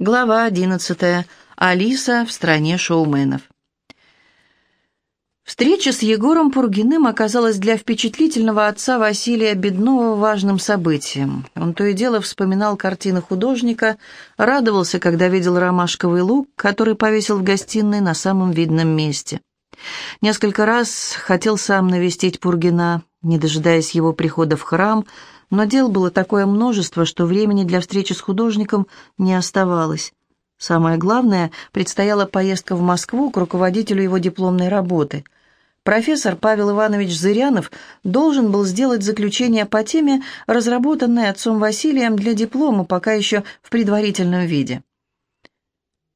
Глава 11. Алиса в стране шоуменов. Встреча с Егором Пургиным оказалась для впечатлительного отца Василия Беднова важным событием. Он то и дело вспоминал картины художника, радовался, когда видел ромашковый лук, который повесил в гостиной на самом видном месте. Несколько раз хотел сам навестить Пургина, не дожидаясь его прихода в храм, но дел было такое множество, что времени для встречи с художником не оставалось. Самое главное, предстояла поездка в Москву к руководителю его дипломной работы. Профессор Павел Иванович Зырянов должен был сделать заключение по теме, разработанной отцом Василием для диплома, пока еще в предварительном виде.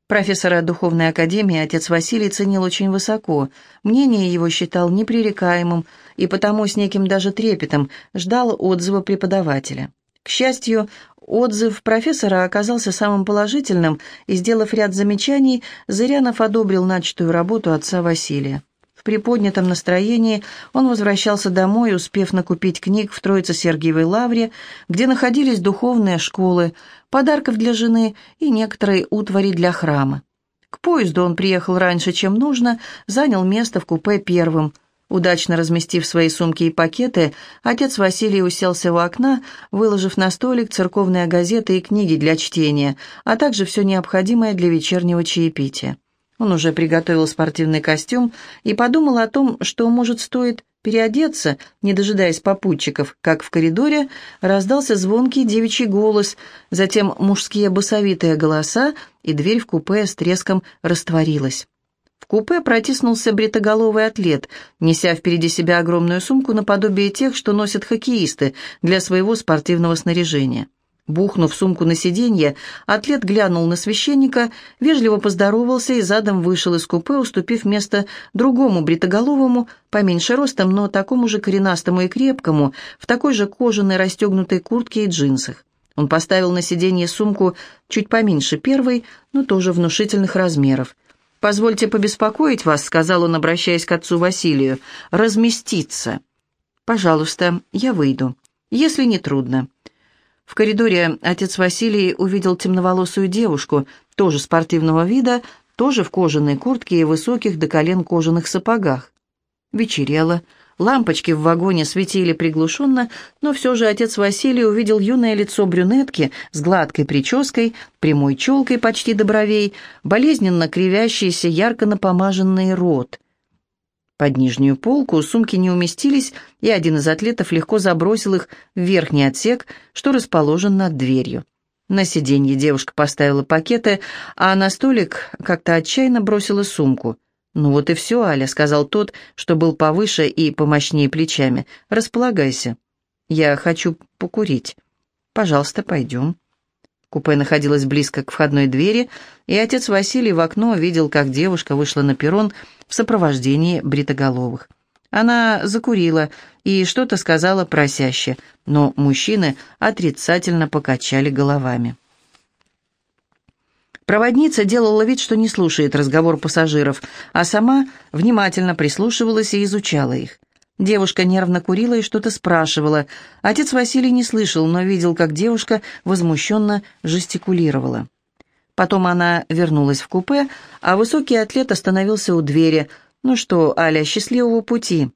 Профессора Духовной Академии отец Василий ценил очень высоко, мнение его считал непререкаемым и потому с неким даже трепетом ждал отзыва преподавателя. К счастью, отзыв профессора оказался самым положительным, и, сделав ряд замечаний, Зырянов одобрил начатую работу отца Василия. Приподнятом настроении он возвращался домой, успев накупить книг в Троице-Сергиевой лавре, где находились духовные школы, подарков для жены и некоторые утвари для храма. К поезду он приехал раньше, чем нужно, занял место в купе первым. Удачно разместив свои сумки и пакеты, отец Василий уселся у окна, выложив на столик церковные газеты и книги для чтения, а также все необходимое для вечернего чаепития. Он уже приготовил спортивный костюм и подумал о том, что, может, стоит переодеться, не дожидаясь попутчиков, как в коридоре раздался звонкий девичий голос, затем мужские басовитые голоса, и дверь в купе с треском растворилась. В купе протиснулся бритоголовый атлет, неся впереди себя огромную сумку наподобие тех, что носят хоккеисты для своего спортивного снаряжения. Бухнув сумку на сиденье, атлет глянул на священника, вежливо поздоровался и задом вышел из купе, уступив место другому бритоголовому, поменьше ростом, но такому же коренастому и крепкому, в такой же кожаной расстегнутой куртке и джинсах. Он поставил на сиденье сумку чуть поменьше первой, но тоже внушительных размеров. «Позвольте побеспокоить вас», — сказал он, обращаясь к отцу Василию, — «разместиться». «Пожалуйста, я выйду, если не трудно». В коридоре отец Василий увидел темноволосую девушку, тоже спортивного вида, тоже в кожаной куртке и высоких до колен кожаных сапогах. Вечерело, лампочки в вагоне светили приглушенно, но все же отец Василий увидел юное лицо брюнетки с гладкой прической, прямой челкой почти до бровей, болезненно кривящийся ярко напомаженный рот — под нижнюю полку сумки не уместились, и один из атлетов легко забросил их в верхний отсек, что расположен над дверью. На сиденье девушка поставила пакеты, а на столик как-то отчаянно бросила сумку. «Ну вот и все, Аля», — сказал тот, что был повыше и помощнее плечами. «Располагайся. Я хочу покурить. Пожалуйста, пойдем». Купе находилось близко к входной двери, и отец Василий в окно видел, как девушка вышла на перрон в сопровождении бритоголовых. Она закурила и что-то сказала просяще, но мужчины отрицательно покачали головами. Проводница делала вид, что не слушает разговор пассажиров, а сама внимательно прислушивалась и изучала их. Девушка нервно курила и что-то спрашивала. Отец Василий не слышал, но видел, как девушка возмущенно жестикулировала. Потом она вернулась в купе, а высокий атлет остановился у двери. «Ну что, Аля, счастливого пути!»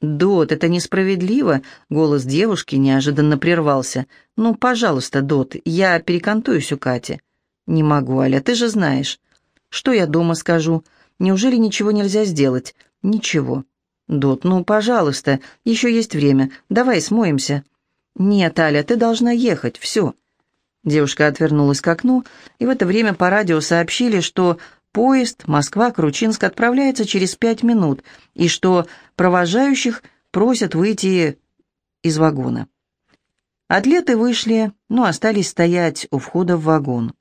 «Дот, это несправедливо!» — голос девушки неожиданно прервался. «Ну, пожалуйста, Дот, я перекантуюсь у Кати». «Не могу, Аля, ты же знаешь». «Что я дома скажу? Неужели ничего нельзя сделать?» «Ничего». «Дот, ну, пожалуйста, еще есть время. Давай смоемся». «Нет, Аля, ты должна ехать, все». Девушка отвернулась к окну, и в это время по радио сообщили, что поезд Москва-Кручинск отправляется через пять минут, и что провожающих просят выйти из вагона. Атлеты вышли, но остались стоять у входа в вагон.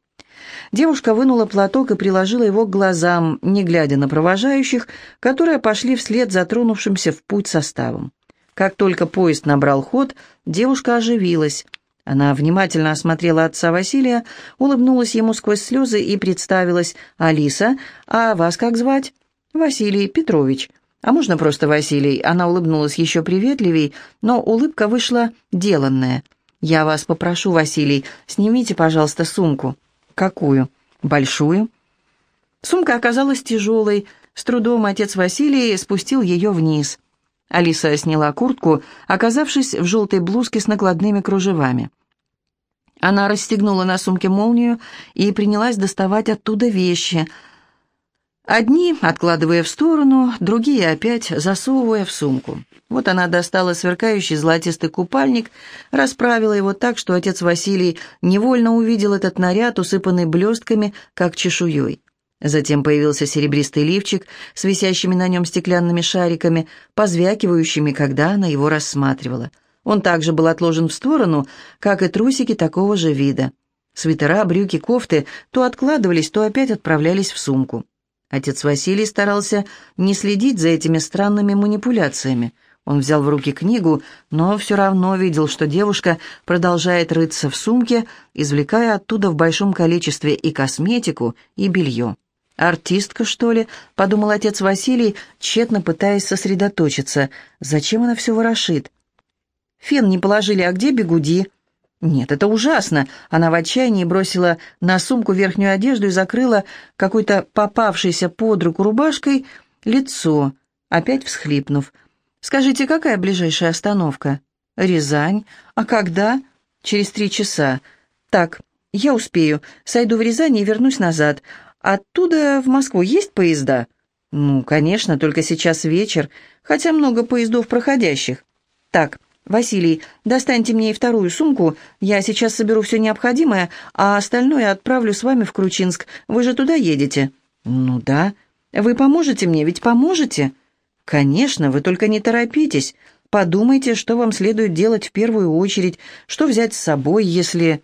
Девушка вынула платок и приложила его к глазам, не глядя на провожающих, которые пошли вслед за тронувшимся в путь составом. Как только поезд набрал ход, девушка оживилась. Она внимательно осмотрела отца Василия, улыбнулась ему сквозь слезы и представилась. «Алиса, а вас как звать?» «Василий Петрович». «А можно просто Василий?» Она улыбнулась еще приветливей, но улыбка вышла деланная. «Я вас попрошу, Василий, снимите, пожалуйста, сумку». «Какую?» «Большую». Сумка оказалась тяжелой. С трудом отец Василий спустил ее вниз. Алиса сняла куртку, оказавшись в желтой блузке с накладными кружевами. Она расстегнула на сумке молнию и принялась доставать оттуда вещи. Одни откладывая в сторону, другие опять засовывая в сумку. Вот она достала сверкающий золотистый купальник, расправила его так, что отец Василий невольно увидел этот наряд, усыпанный блестками, как чешуей. Затем появился серебристый лифчик с висящими на нем стеклянными шариками, позвякивающими, когда она его рассматривала. Он также был отложен в сторону, как и трусики такого же вида. Свитера, брюки, кофты то откладывались, то опять отправлялись в сумку. Отец Василий старался не следить за этими странными манипуляциями. Он взял в руки книгу, но все равно видел, что девушка продолжает рыться в сумке, извлекая оттуда в большом количестве и косметику, и белье. «Артистка, что ли?» — подумал отец Василий, тщетно пытаясь сосредоточиться. «Зачем она все ворошит?» «Фен не положили, а где бегуди?» «Нет, это ужасно!» Она в отчаянии бросила на сумку верхнюю одежду и закрыла какой-то попавшейся под руку рубашкой лицо, опять всхлипнув. «Скажите, какая ближайшая остановка?» «Рязань. А когда?» «Через три часа. Так, я успею. Сойду в Рязань и вернусь назад. Оттуда в Москву есть поезда? Ну, конечно, только сейчас вечер, хотя много поездов проходящих. Так, Василий, достаньте мне и вторую сумку, я сейчас соберу все необходимое, а остальное отправлю с вами в Кручинск. Вы же туда едете? Ну да. Вы поможете мне, ведь поможете? Конечно, вы только не торопитесь. Подумайте, что вам следует делать в первую очередь, что взять с собой, если...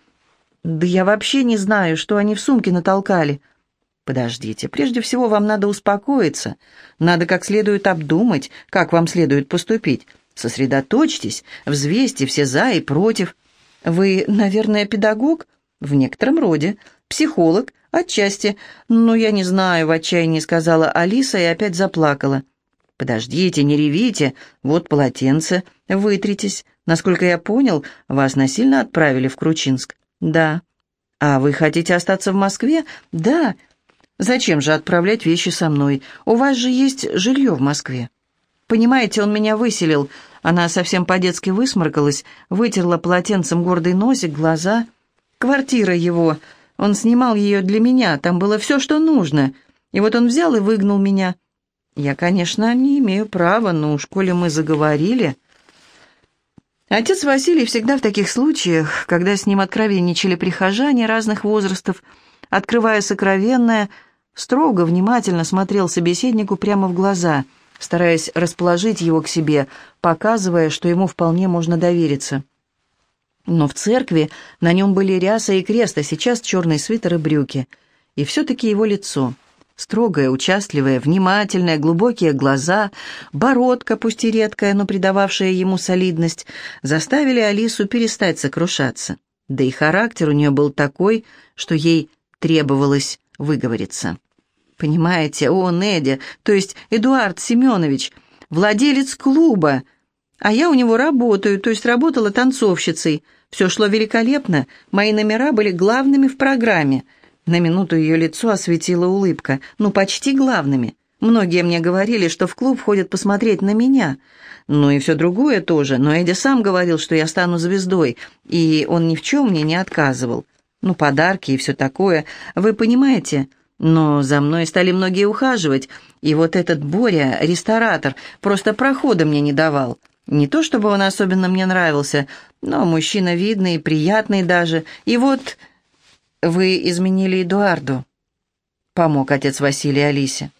Да я вообще не знаю, что они в сумке натолкали. Подождите, прежде всего вам надо успокоиться. Надо как следует обдумать, как вам следует поступить. Сосредоточьтесь, взвесьте все «за» и «против». Вы, наверное, педагог? В некотором роде. Психолог? Отчасти. Ну, я не знаю, в отчаянии сказала Алиса и опять заплакала. Подождите, не ревите. Вот полотенце. Вытритесь. Насколько я понял, вас насильно отправили в Кручинск. Да. А вы хотите остаться в Москве? Да. Зачем же отправлять вещи со мной? У вас же есть жилье в Москве. Понимаете, он меня выселил. Она совсем по-детски высморкалась, вытерла полотенцем гордый носик, глаза. Квартира его. Он снимал ее для меня, там было все, что нужно. И вот он взял и выгнал меня. Я, конечно, не имею права, но уж коли мы заговорили... Отец Василий всегда в таких случаях, когда с ним откровенничали прихожане разных возрастов, открывая сокровенное, строго, внимательно смотрел собеседнику прямо в глаза, стараясь расположить его к себе, показывая, что ему вполне можно довериться. Но в церкви на нем были ряса и крест, а сейчас черный свитер и брюки. И все-таки его лицо. Строгое, участливое, внимательное, глубокие глаза, бородка, пусть и редкая, но придававшая ему солидность, заставили Алису перестать сокрушаться. Да и характер у нее был такой, что ей требовалось выговориться. Понимаете, он Эдя, то есть Эдуард Семенович, владелец клуба, а я у него работаю, то есть работала танцовщицей. Все шло великолепно, мои номера были главными в программе. На минуту ее лицо осветила улыбка, ну почти главными. Многие мне говорили, что в клуб ходят посмотреть на меня. Ну и все другое тоже, но Эдя сам говорил, что я стану звездой, и он ни в чем мне не отказывал. Ну, подарки и все такое, вы понимаете? Но за мной стали многие ухаживать, и вот этот Боря, ресторатор, просто прохода мне не давал. Не то чтобы он особенно мне нравился, но мужчина видный, приятный даже. И вот вы изменили Эдуарду. Помог отец Василий Алисе.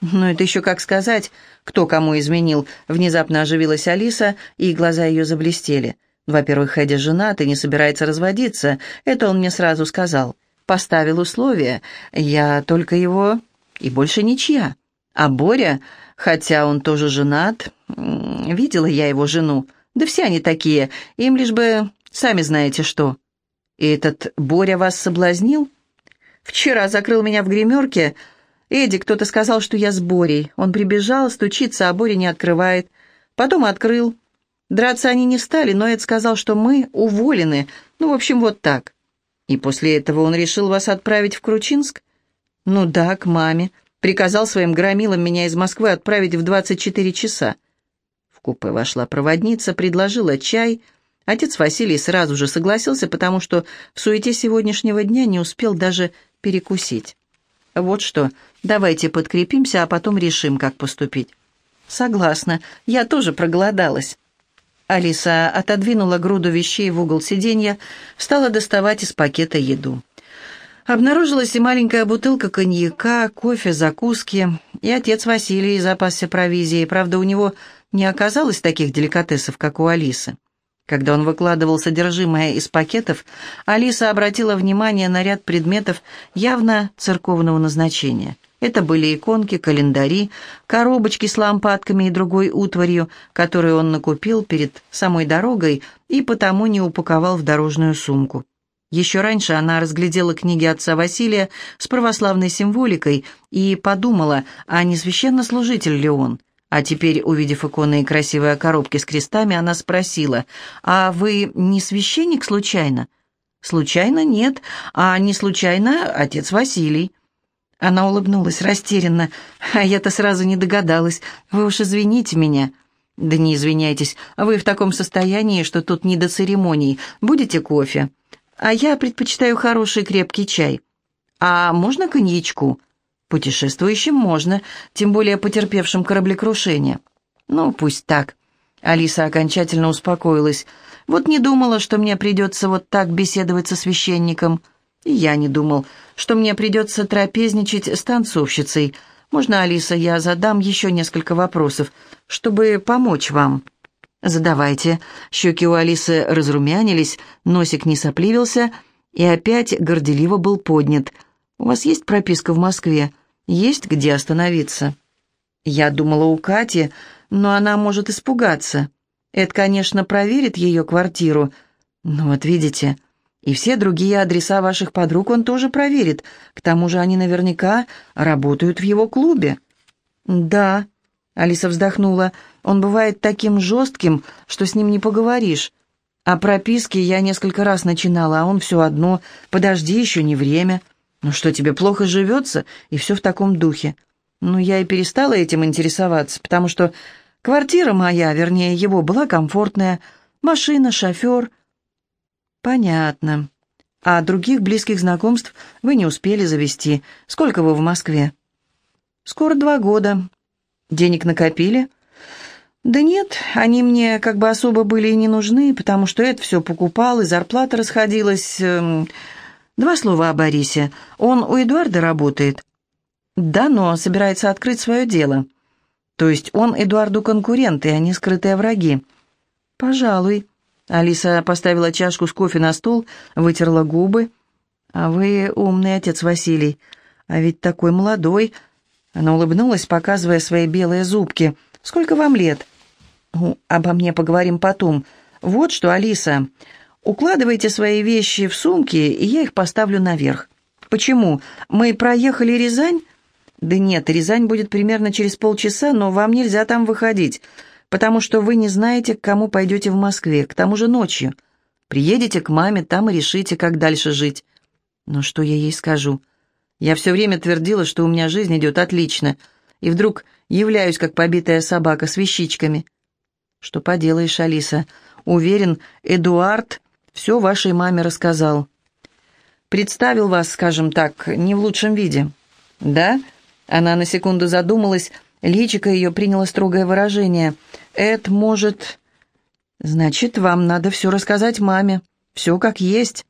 «Ну, это еще как сказать, кто кому изменил», — внезапно оживилась Алиса, и глаза ее заблестели. Во-первых, Эдди женат и не собирается разводиться. Это он мне сразу сказал. Поставил условия. Я только его и больше ничья. А Боря, хотя он тоже женат, видела я его жену. Да все они такие, им лишь бы сами знаете что. И этот Боря вас соблазнил? Вчера закрыл меня в гримерке. Эдди, кто-то сказал, что я с Борей. Он прибежал, стучится, а Боря не открывает. Потом открыл. Драться они не стали, но Эд сказал, что мы уволены. Ну, в общем, вот так. «И после этого он решил вас отправить в Кручинск?» «Ну да, к маме. Приказал своим громилам меня из Москвы отправить в 24 часа». В купе вошла проводница, предложила чай. Отец Василий сразу же согласился, потому что в суете сегодняшнего дня не успел даже перекусить. «Вот что, давайте подкрепимся, а потом решим, как поступить». «Согласна, я тоже проголодалась». Алиса отодвинула груду вещей в угол сиденья, стала доставать из пакета еду. Обнаружилась и маленькая бутылка коньяка, кофе, закуски, и отец Василий запасся провизией. Правда, у него не оказалось таких деликатесов, как у Алисы. Когда он выкладывал содержимое из пакетов, Алиса обратила внимание на ряд предметов явно церковного назначения. Это были иконки, календари, коробочки с лампадками и другой утварью, которые он накупил перед самой дорогой и потому не упаковал в дорожную сумку. Еще раньше она разглядела книги отца Василия с православной символикой и подумала, а не священнослужитель ли он. А теперь, увидев иконы и красивые коробки с крестами, она спросила, «А вы не священник случайно?» «Случайно нет, а не случайно отец Василий». Она улыбнулась растерянно. «А я-то сразу не догадалась. Вы уж извините меня». «Да не извиняйтесь, вы в таком состоянии, что тут не до церемоний. Будете кофе?» «А я предпочитаю хороший крепкий чай». «А можно коньячку?» «Путешествующим можно, тем более потерпевшим кораблекрушение». «Ну, пусть так». Алиса окончательно успокоилась. «Вот не думала, что мне придется вот так беседовать со священником». И я не думал, что мне придется трапезничать с танцовщицей. Можно, Алиса, я задам еще несколько вопросов, чтобы помочь вам?» «Задавайте». Щеки у Алисы разрумянились, носик не сопливился и опять горделиво был поднят. «У вас есть прописка в Москве? Есть где остановиться?» Я думала у Кати, но она может испугаться. Это, конечно, проверит ее квартиру. Но вот видите, и все другие адреса ваших подруг он тоже проверит. К тому же они наверняка работают в его клубе». «Да», — Алиса вздохнула, — «он бывает таким жестким, что с ним не поговоришь. О прописке я несколько раз начинала, а он все одно. Подожди, еще не время. Ну что, тебе плохо живется?» И все в таком духе. Ну, я и перестала этим интересоваться, потому что квартира моя, вернее, его, была комфортная. Машина, шофер — «Понятно. А других близких знакомств вы не успели завести. Сколько вы в Москве?» «Скоро два года. Денег накопили?» «Да нет, они мне как бы особо были и не нужны, потому что это все покупал, и зарплата расходилась. Эм, два слова о Борисе. Он у Эдуарда работает?» «Да, но собирается открыть свое дело. То есть он Эдуарду конкурент, и они скрытые враги?» «Пожалуй». Алиса поставила чашку с кофе на стол, вытерла губы. «А вы умный отец Василий, а ведь такой молодой». Она улыбнулась, показывая свои белые зубки. «Сколько вам лет?» ну, «Обо мне поговорим потом. Вот что, Алиса, укладывайте свои вещи в сумки, и я их поставлю наверх». «Почему? Мы проехали Рязань?» «Да нет, Рязань будет примерно через полчаса, но вам нельзя там выходить потому что вы не знаете, к кому пойдете в Москве, к тому же ночью. Приедете к маме, там и решите, как дальше жить. Но что я ей скажу? Я все время твердила, что у меня жизнь идет отлично, и вдруг являюсь, как побитая собака, с вещичками. Что поделаешь, Алиса? Уверен, Эдуард все вашей маме рассказал. Представил вас, скажем так, не в лучшем виде. Да? Она на секунду задумалась, Личико ее приняло строгое выражение. «Эд, может...» «Значит, вам надо все рассказать маме. Все как есть».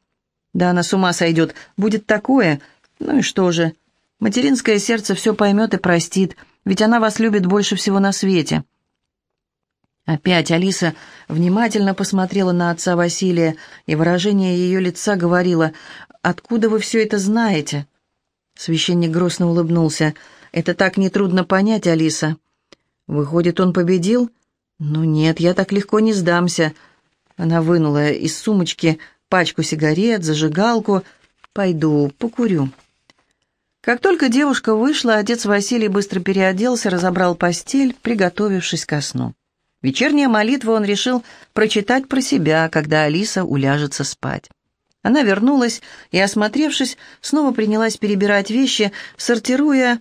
«Да она с ума сойдет. Будет такое. Ну и что же? Материнское сердце все поймет и простит, ведь она вас любит больше всего на свете». Опять Алиса внимательно посмотрела на отца Василия, и выражение ее лица говорило «Откуда вы все это знаете?» Священник грустно улыбнулся. Это так нетрудно понять, Алиса. Выходит, он победил? Ну нет, я так легко не сдамся. Она вынула из сумочки пачку сигарет, зажигалку. Пойду, покурю. Как только девушка вышла, отец Василий быстро переоделся, разобрал постель, приготовившись ко сну. Вечерняя молитва он решил прочитать про себя, когда Алиса уляжется спать. Она вернулась и, осмотревшись, снова принялась перебирать вещи, сортируя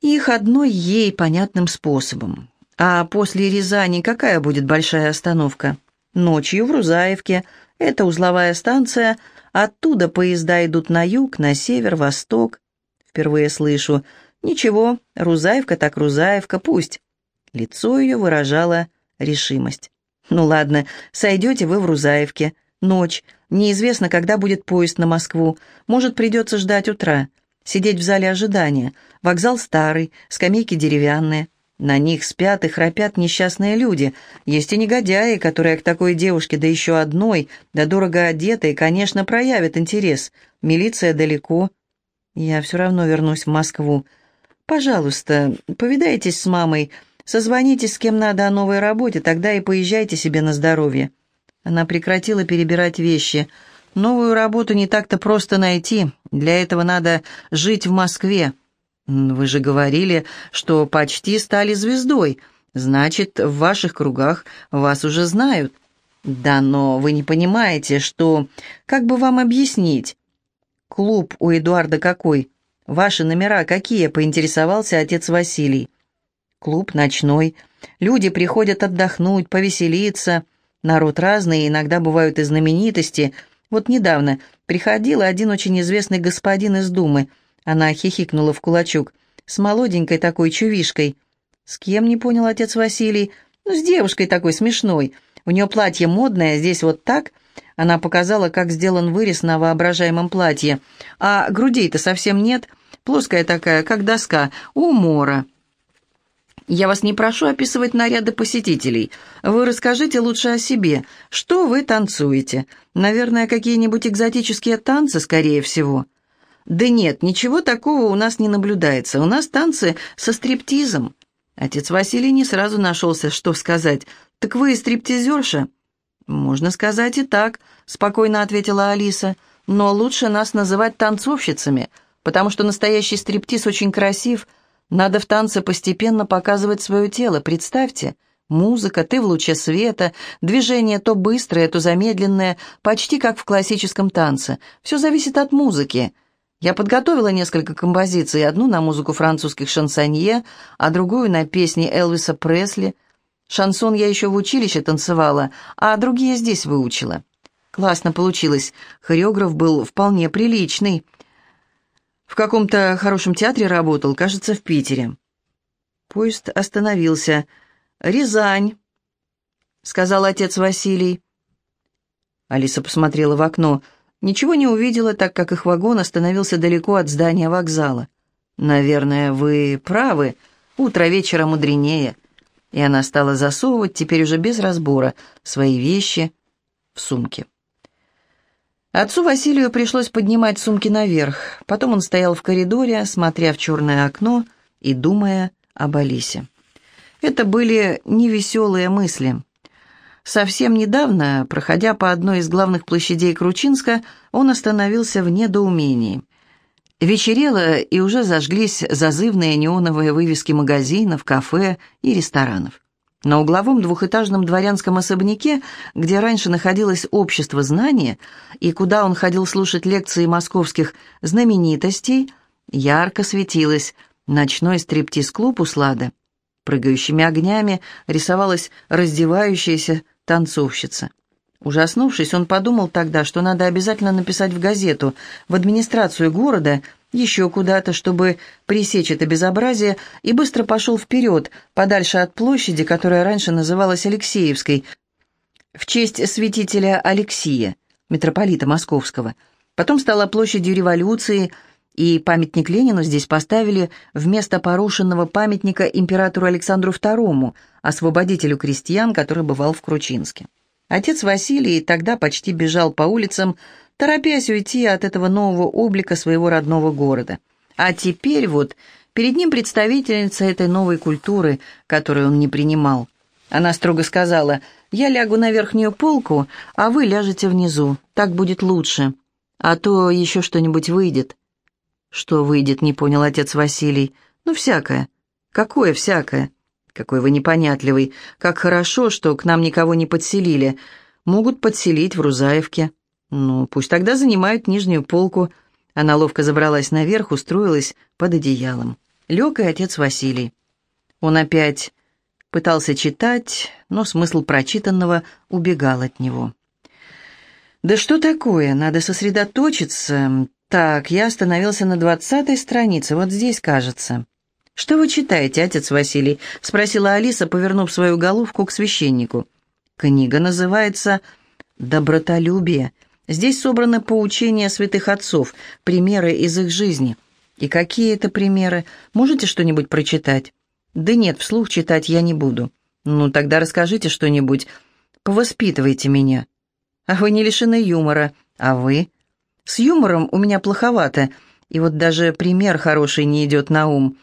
их одной ей понятным способом. А после Рязани какая будет большая остановка? Ночью в Рузаевке. Это узловая станция. Оттуда поезда идут на юг, на север, восток. Впервые слышу. Ничего, Рузаевка так Рузаевка, пусть. Лицо ее выражало решимость. Ну ладно, сойдете вы в Рузаевке. Ночь. Неизвестно, когда будет поезд на Москву. Может, придется ждать утра. Сидеть в зале ожидания. Вокзал старый, скамейки деревянные. На них спят и храпят несчастные люди. Есть и негодяи, которые к такой девушке, да еще одной, да дорого одетой, конечно, проявят интерес. Милиция далеко. Я все равно вернусь в Москву. Пожалуйста, повидайтесь с мамой, созвонитесь с кем надо о новой работе, тогда и поезжайте себе на здоровье. Она прекратила перебирать вещи. Новую работу не так-то просто найти. Для этого надо жить в Москве. Вы же говорили, что почти стали звездой. Значит, в ваших кругах вас уже знают. Да, но вы не понимаете, что... Как бы вам объяснить? Клуб у Эдуарда какой? Ваши номера какие? Поинтересовался отец Василий. Клуб ночной. Люди приходят отдохнуть, повеселиться. Народ разный, иногда бывают и знаменитости. Вот недавно приходил один очень известный господин из Думы. Она хихикнула в кулачок. С молоденькой такой чувишкой. С кем, не понял отец Василий? Ну, с девушкой такой смешной. У нее платье модное, здесь вот так. Она показала, как сделан вырез на воображаемом платье. А грудей-то совсем нет. Плоская такая, как доска. Умора. Я вас не прошу описывать наряды посетителей. Вы расскажите лучше о себе. Что вы танцуете? Наверное, какие-нибудь экзотические танцы, скорее всего. Да нет, ничего такого у нас не наблюдается. У нас танцы со стриптизом. Отец Василий не сразу нашелся, что сказать. Так вы стриптизерша? Можно сказать и так, спокойно ответила Алиса. Но лучше нас называть танцовщицами, потому что настоящий стриптиз очень красив – надо в танце постепенно показывать свое тело, представьте. Музыка, ты в луче света, движение то быстрое, то замедленное, почти как в классическом танце. Все зависит от музыки. Я подготовила несколько композиций, одну на музыку французских шансонье, а другую на песни Элвиса Пресли. Шансон я еще в училище танцевала, а другие здесь выучила. Классно получилось. Хореограф был вполне приличный. В каком-то хорошем театре работал, кажется, в Питере. Поезд остановился. «Рязань», — сказал отец Василий. Алиса посмотрела в окно. Ничего не увидела, так как их вагон остановился далеко от здания вокзала. «Наверное, вы правы. Утро вечера мудренее». И она стала засовывать, теперь уже без разбора, свои вещи в сумки. Отцу Василию пришлось поднимать сумки наверх. Потом он стоял в коридоре, смотря в черное окно и думая об Алисе. Это были невеселые мысли. Совсем недавно, проходя по одной из главных площадей Кручинска, он остановился в недоумении. Вечерело, и уже зажглись зазывные неоновые вывески магазинов, кафе и ресторанов. На угловом двухэтажном дворянском особняке, где раньше находилось общество знания и куда он ходил слушать лекции московских знаменитостей, ярко светилось ночной стриптиз-клуб Услада. Прыгающими огнями рисовалась раздевающаяся танцовщица. Ужаснувшись, он подумал тогда, что надо обязательно написать в газету, в администрацию города – еще куда-то, чтобы пресечь это безобразие, и быстро пошел вперед, подальше от площади, которая раньше называлась Алексеевской, в честь святителя Алексия, митрополита Московского. Потом стала площадью революции, и памятник Ленину здесь поставили вместо порушенного памятника императору Александру II, освободителю крестьян, который бывал в Кручинске. Отец Василий тогда почти бежал по улицам, торопясь уйти от этого нового облика своего родного города. А теперь вот перед ним представительница этой новой культуры, которую он не принимал. Она строго сказала, «Я лягу на верхнюю полку, а вы ляжете внизу, так будет лучше, а то еще что-нибудь выйдет». «Что выйдет?» — не понял отец Василий. «Ну, всякое». «Какое всякое?» «Какой вы непонятливый. Как хорошо, что к нам никого не подселили. Могут подселить в Рузаевке». «Ну, пусть тогда занимают нижнюю полку». Она ловко забралась наверх, устроилась под одеялом. Лег и отец Василий. Он опять пытался читать, но смысл прочитанного убегал от него. «Да что такое? Надо сосредоточиться. Так, я остановился на двадцатой странице, вот здесь, кажется». «Что вы читаете, отец Василий?» — спросила Алиса, повернув свою головку к священнику. «Книга называется «Добротолюбие». Здесь собраны поучения святых отцов, примеры из их жизни. И какие это примеры? Можете что-нибудь прочитать?» «Да нет, вслух читать я не буду». «Ну, тогда расскажите что-нибудь. Повоспитывайте меня». «А вы не лишены юмора. А вы?» «С юмором у меня плоховато, и вот даже пример хороший не идет на ум.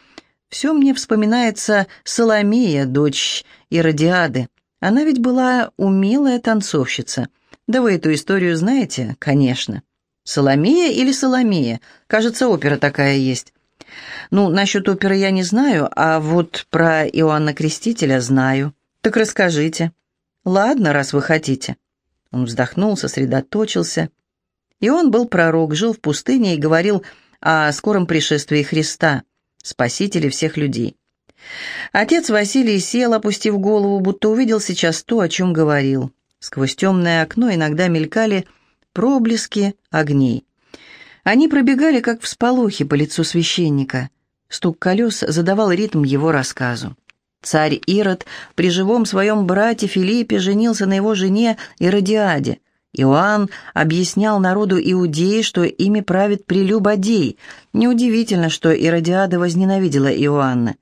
Все мне вспоминается Соломея, дочь Иродиады. Она ведь была умелая танцовщица. Да вы эту историю знаете? Конечно. Соломея или Соломея? Кажется, опера такая есть. Ну, насчет оперы я не знаю, а вот про Иоанна Крестителя знаю. Так расскажите. Ладно, раз вы хотите. Он вздохнул, сосредоточился. И он был пророк, жил в пустыне и говорил о скором пришествии Христа, Спасителя всех людей. Отец Василий сел, опустив голову, будто увидел сейчас то, о чем говорил. Сквозь темное окно иногда мелькали проблески огней. Они пробегали, как всполохи по лицу священника. Стук колес задавал ритм его рассказу. Царь Ирод при живом своем брате Филиппе женился на его жене Иродиаде. Иоанн объяснял народу Иудеи, что ими правит прелюбодей. Неудивительно, что Иродиада возненавидела Иоанна.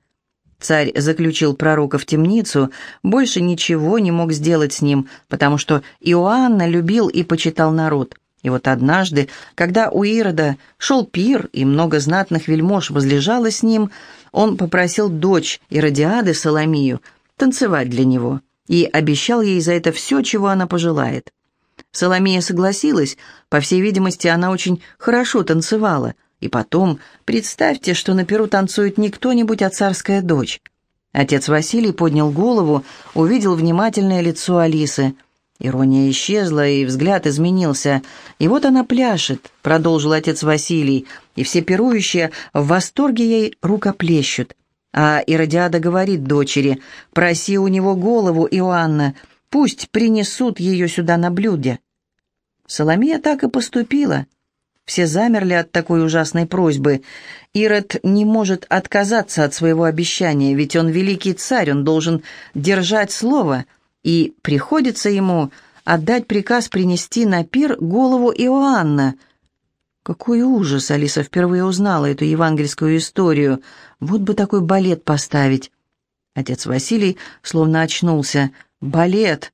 Царь заключил пророка в темницу, больше ничего не мог сделать с ним, потому что Иоанна любил и почитал народ. И вот однажды, когда у Ирода шел пир, и много знатных вельмож возлежало с ним, он попросил дочь Иродиады Соломию танцевать для него и обещал ей за это все, чего она пожелает. Соломия согласилась, по всей видимости, она очень хорошо танцевала – и потом, представьте, что на перу танцует не кто-нибудь, а царская дочь. Отец Василий поднял голову, увидел внимательное лицо Алисы. Ирония исчезла, и взгляд изменился. «И вот она пляшет», — продолжил отец Василий, и все пирующие в восторге ей рукоплещут. А Иродиада говорит дочери, «Проси у него голову, Иоанна, пусть принесут ее сюда на блюде». Соломия так и поступила. Все замерли от такой ужасной просьбы. Ирод не может отказаться от своего обещания, ведь он великий царь, он должен держать слово, и приходится ему отдать приказ принести на пир голову Иоанна. Какой ужас! Алиса впервые узнала эту евангельскую историю. Вот бы такой балет поставить. Отец Василий словно очнулся. Балет!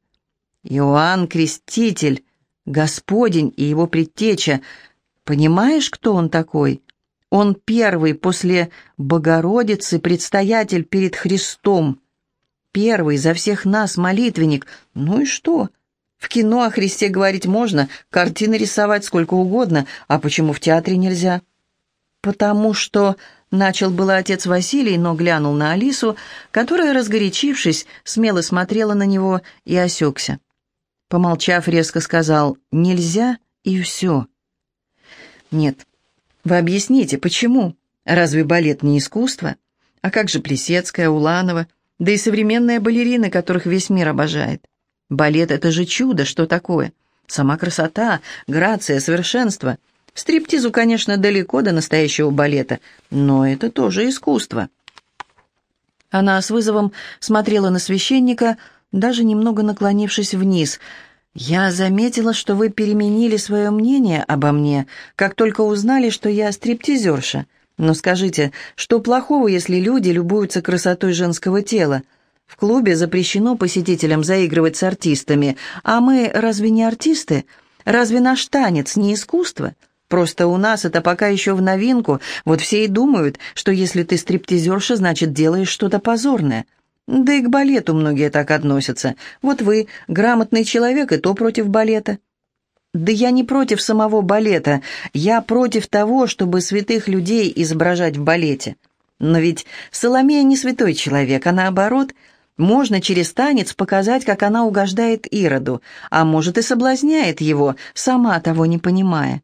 Иоанн Креститель, Господень и его предтеча — Понимаешь, кто он такой? Он первый после Богородицы предстоятель перед Христом. Первый за всех нас молитвенник. Ну и что? В кино о Христе говорить можно, картины рисовать сколько угодно, а почему в театре нельзя? Потому что... Начал было отец Василий, но глянул на Алису, которая, разгорячившись, смело смотрела на него и осекся. Помолчав, резко сказал «нельзя» и все. Нет. Вы объясните, почему? Разве балет не искусство? А как же Плесецкая, Уланова, да и современные балерины, которых весь мир обожает? Балет — это же чудо, что такое? Сама красота, грация, совершенство. Стриптизу, конечно, далеко до настоящего балета, но это тоже искусство. Она с вызовом смотрела на священника, даже немного наклонившись вниз — «Я заметила, что вы переменили свое мнение обо мне, как только узнали, что я стриптизерша. Но скажите, что плохого, если люди любуются красотой женского тела? В клубе запрещено посетителям заигрывать с артистами, а мы разве не артисты? Разве наш танец не искусство?» Просто у нас это пока еще в новинку. Вот все и думают, что если ты стриптизерша, значит, делаешь что-то позорное. Да и к балету многие так относятся. Вот вы, грамотный человек, и то против балета. Да я не против самого балета, я против того, чтобы святых людей изображать в балете. Но ведь Соломея не святой человек, а наоборот, Можно через танец показать, как она угождает Ироду, а может и соблазняет его, сама того не понимая.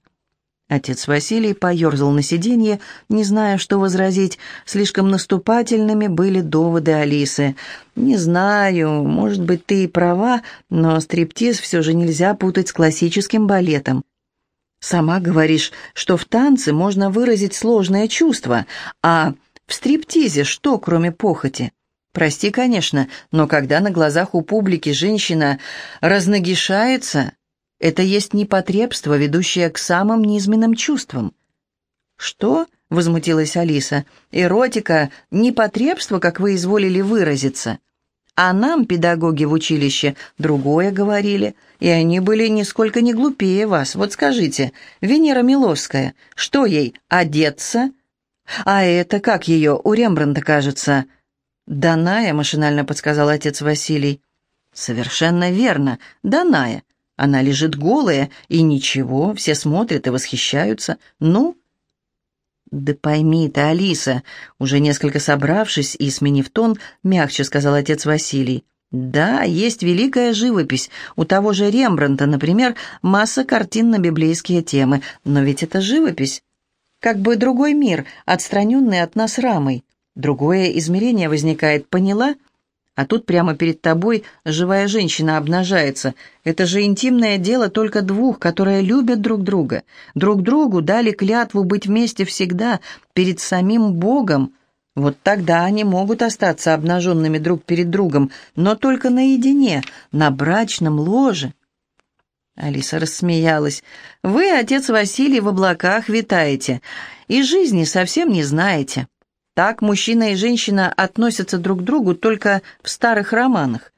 Отец Василий поерзал на сиденье, не зная, что возразить. Слишком наступательными были доводы Алисы. «Не знаю, может быть, ты и права, но стриптиз все же нельзя путать с классическим балетом. Сама говоришь, что в танце можно выразить сложное чувство, а в стриптизе что, кроме похоти?» Прости, конечно, но когда на глазах у публики женщина разногишается, это есть непотребство, ведущее к самым низменным чувствам. «Что?» — возмутилась Алиса. «Эротика — непотребство, как вы изволили выразиться. А нам, педагоги в училище, другое говорили, и они были нисколько не глупее вас. Вот скажите, Венера Миловская, что ей, одеться? А это, как ее, у Рембрандта, кажется?» «Даная», — машинально подсказал отец Василий. «Совершенно верно, Даная. Она лежит голая, и ничего, все смотрят и восхищаются. Ну?» «Да пойми ты, Алиса», уже несколько собравшись и сменив тон, мягче сказал отец Василий. «Да, есть великая живопись. У того же Рембрандта, например, масса картин на библейские темы. Но ведь это живопись. Как бы другой мир, отстраненный от нас рамой. Другое измерение возникает, поняла?» А тут прямо перед тобой живая женщина обнажается. Это же интимное дело только двух, которые любят друг друга. Друг другу дали клятву быть вместе всегда, перед самим Богом. Вот тогда они могут остаться обнаженными друг перед другом, но только наедине, на брачном ложе. Алиса рассмеялась. «Вы, отец Василий, в облаках витаете, и жизни совсем не знаете». Так мужчина и женщина относятся друг к другу только в старых романах.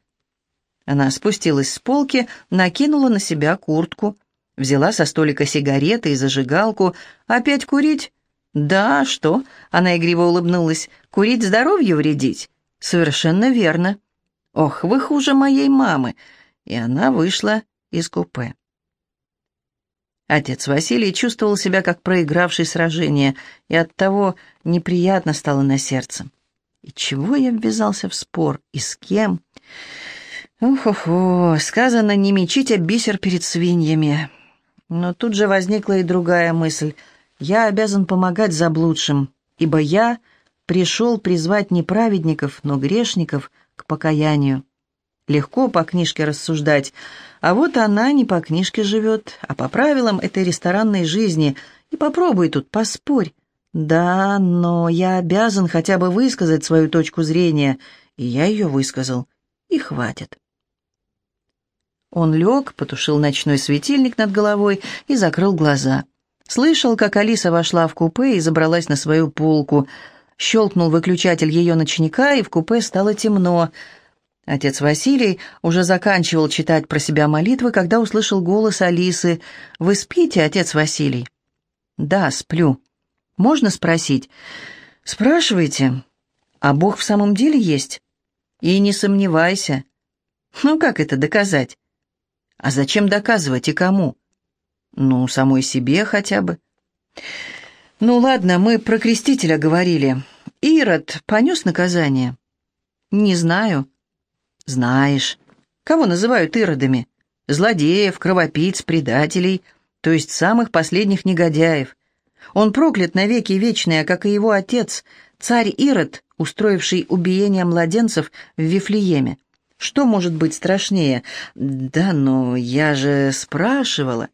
Она спустилась с полки, накинула на себя куртку, взяла со столика сигареты и зажигалку. «Опять курить?» «Да, что?» — она игриво улыбнулась. «Курить здоровью вредить?» «Совершенно верно». «Ох, вы хуже моей мамы!» И она вышла из купе. Отец Василий чувствовал себя как проигравший сражение, и оттого неприятно стало на сердце. И чего я ввязался в спор? И с кем? Ох-охо, сказано не мечите бисер перед свиньями. Но тут же возникла и другая мысль. Я обязан помогать заблудшим, ибо я пришел призвать не праведников, но грешников к покаянию. Легко по книжке рассуждать, а вот она не по книжке живет, а по правилам этой ресторанной жизни. И попробуй тут, поспорь. Да, но я обязан хотя бы высказать свою точку зрения, и я ее высказал. И хватит. Он лег, потушил ночной светильник над головой и закрыл глаза. Слышал, как Алиса вошла в купе и забралась на свою полку. Щелкнул выключатель ее ночника, и в купе стало темно. Отец Василий уже заканчивал читать про себя молитвы, когда услышал голос Алисы. «Вы спите, отец Василий?» «Да, сплю». «Можно спросить?» «Спрашивайте. А Бог в самом деле есть?» «И не сомневайся». «Ну, как это доказать?» «А зачем доказывать и кому?» «Ну, самой себе хотя бы». «Ну, ладно, мы про крестителя говорили. Ирод понес наказание?» «Не знаю». Знаешь, кого называют иродами? Злодеев, кровопийц, предателей, то есть самых последних негодяев. Он проклят навеки вечные, как и его отец, царь Ирод, устроивший убиение младенцев в Вифлееме. Что может быть страшнее? Да, но я же спрашивала.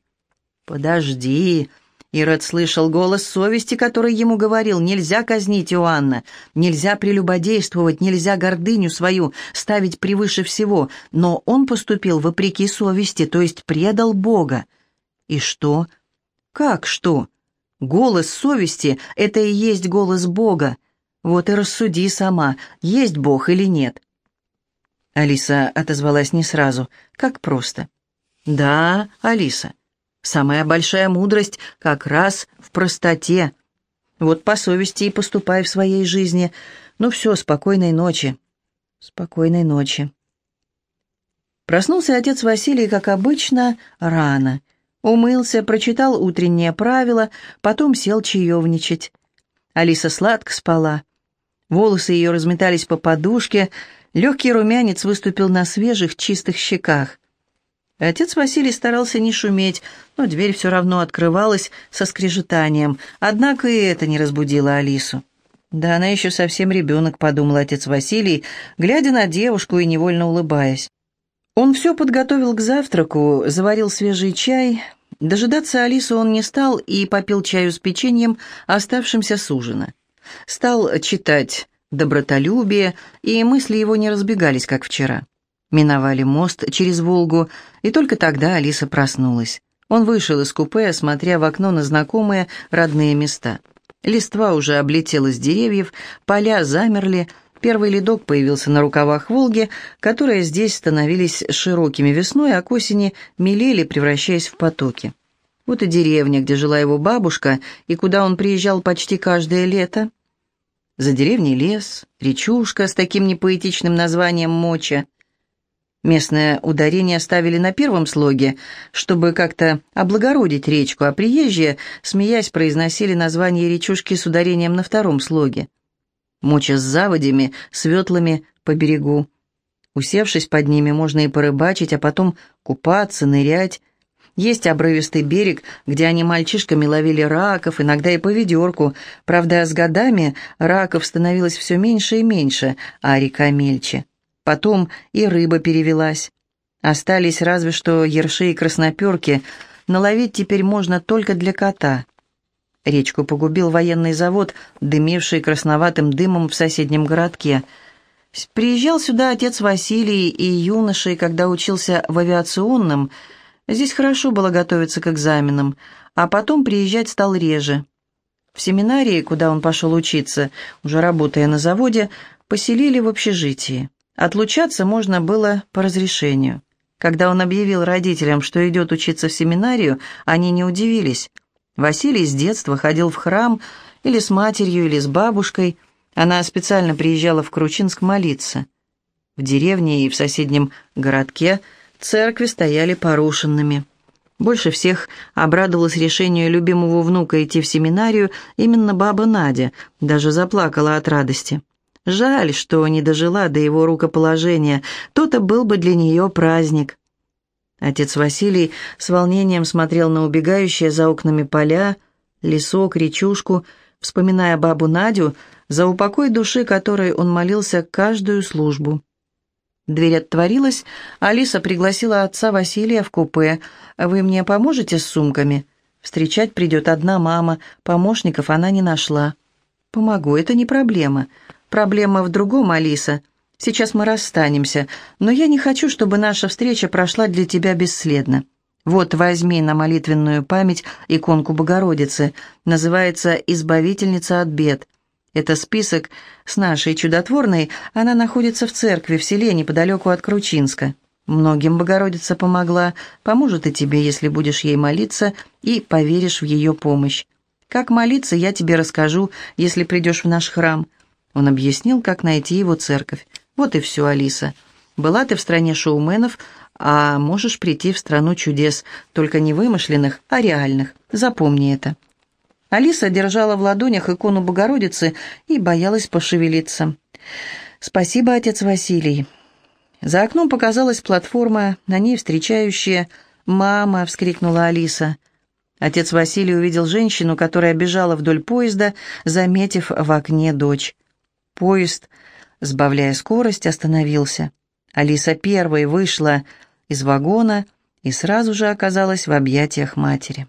Подожди, Ирод слышал голос совести, который ему говорил, нельзя казнить Иоанна, нельзя прелюбодействовать, нельзя гордыню свою ставить превыше всего, но он поступил вопреки совести, то есть предал Бога. И что? Как что? Голос совести — это и есть голос Бога. Вот и рассуди сама, есть Бог или нет. Алиса отозвалась не сразу, как просто. «Да, Алиса, Самая большая мудрость как раз в простоте. Вот по совести и поступай в своей жизни. Ну все, спокойной ночи. Спокойной ночи. Проснулся отец Василий, как обычно, рано. Умылся, прочитал утреннее правило, потом сел чаевничать. Алиса сладко спала. Волосы ее разметались по подушке, Легкий румянец выступил на свежих, чистых щеках. Отец Василий старался не шуметь, но дверь все равно открывалась со скрежетанием, однако и это не разбудило Алису. «Да она еще совсем ребенок», — подумал отец Василий, глядя на девушку и невольно улыбаясь. Он все подготовил к завтраку, заварил свежий чай. Дожидаться Алису он не стал и попил чаю с печеньем, оставшимся с ужина. Стал читать добротолюбие, и мысли его не разбегались, как вчера. Миновали мост через Волгу, и только тогда Алиса проснулась. Он вышел из купе, смотря в окно на знакомые родные места. Листва уже облетела с деревьев, поля замерли, первый ледок появился на рукавах Волги, которые здесь становились широкими весной, а к осени мелели, превращаясь в потоки. Вот и деревня, где жила его бабушка, и куда он приезжал почти каждое лето. За деревней лес, речушка с таким непоэтичным названием Моча. Местное ударение ставили на первом слоге, чтобы как-то облагородить речку, а приезжие, смеясь, произносили название речушки с ударением на втором слоге. Моча с заводями, светлыми по берегу. Усевшись под ними, можно и порыбачить, а потом купаться, нырять, есть обрывистый берег, где они мальчишками ловили раков, иногда и по ведерку. Правда, с годами раков становилось все меньше и меньше, а река мельче. Потом и рыба перевелась. Остались разве что ерши и красноперки. Наловить теперь можно только для кота. Речку погубил военный завод, дымивший красноватым дымом в соседнем городке. Приезжал сюда отец Василий и юношей, когда учился в авиационном, Здесь хорошо было готовиться к экзаменам, а потом приезжать стал реже. В семинарии, куда он пошел учиться, уже работая на заводе, поселили в общежитии. Отлучаться можно было по разрешению. Когда он объявил родителям, что идет учиться в семинарию, они не удивились. Василий с детства ходил в храм или с матерью, или с бабушкой. Она специально приезжала в Кручинск молиться. В деревне и в соседнем городке – церкви стояли порушенными. Больше всех обрадовалась решению любимого внука идти в семинарию именно баба Надя, даже заплакала от радости. Жаль, что не дожила до его рукоположения, то-то был бы для нее праздник. Отец Василий с волнением смотрел на убегающие за окнами поля, лесок, речушку, вспоминая бабу Надю, за упокой души которой он молился каждую службу. Дверь отворилась, Алиса пригласила отца Василия в купе. «Вы мне поможете с сумками?» «Встречать придет одна мама, помощников она не нашла». «Помогу, это не проблема. Проблема в другом, Алиса. Сейчас мы расстанемся, но я не хочу, чтобы наша встреча прошла для тебя бесследно. Вот возьми на молитвенную память иконку Богородицы. Называется «Избавительница от бед». Это список с нашей чудотворной, она находится в церкви в селе неподалеку от Кручинска. Многим Богородица помогла, поможет и тебе, если будешь ей молиться и поверишь в ее помощь. Как молиться, я тебе расскажу, если придешь в наш храм». Он объяснил, как найти его церковь. «Вот и все, Алиса. Была ты в стране шоуменов, а можешь прийти в страну чудес, только не вымышленных, а реальных. Запомни это». Алиса держала в ладонях икону Богородицы и боялась пошевелиться. «Спасибо, отец Василий». За окном показалась платформа, на ней встречающая «Мама!» — вскрикнула Алиса. Отец Василий увидел женщину, которая бежала вдоль поезда, заметив в окне дочь. Поезд, сбавляя скорость, остановился. Алиса первой вышла из вагона и сразу же оказалась в объятиях матери.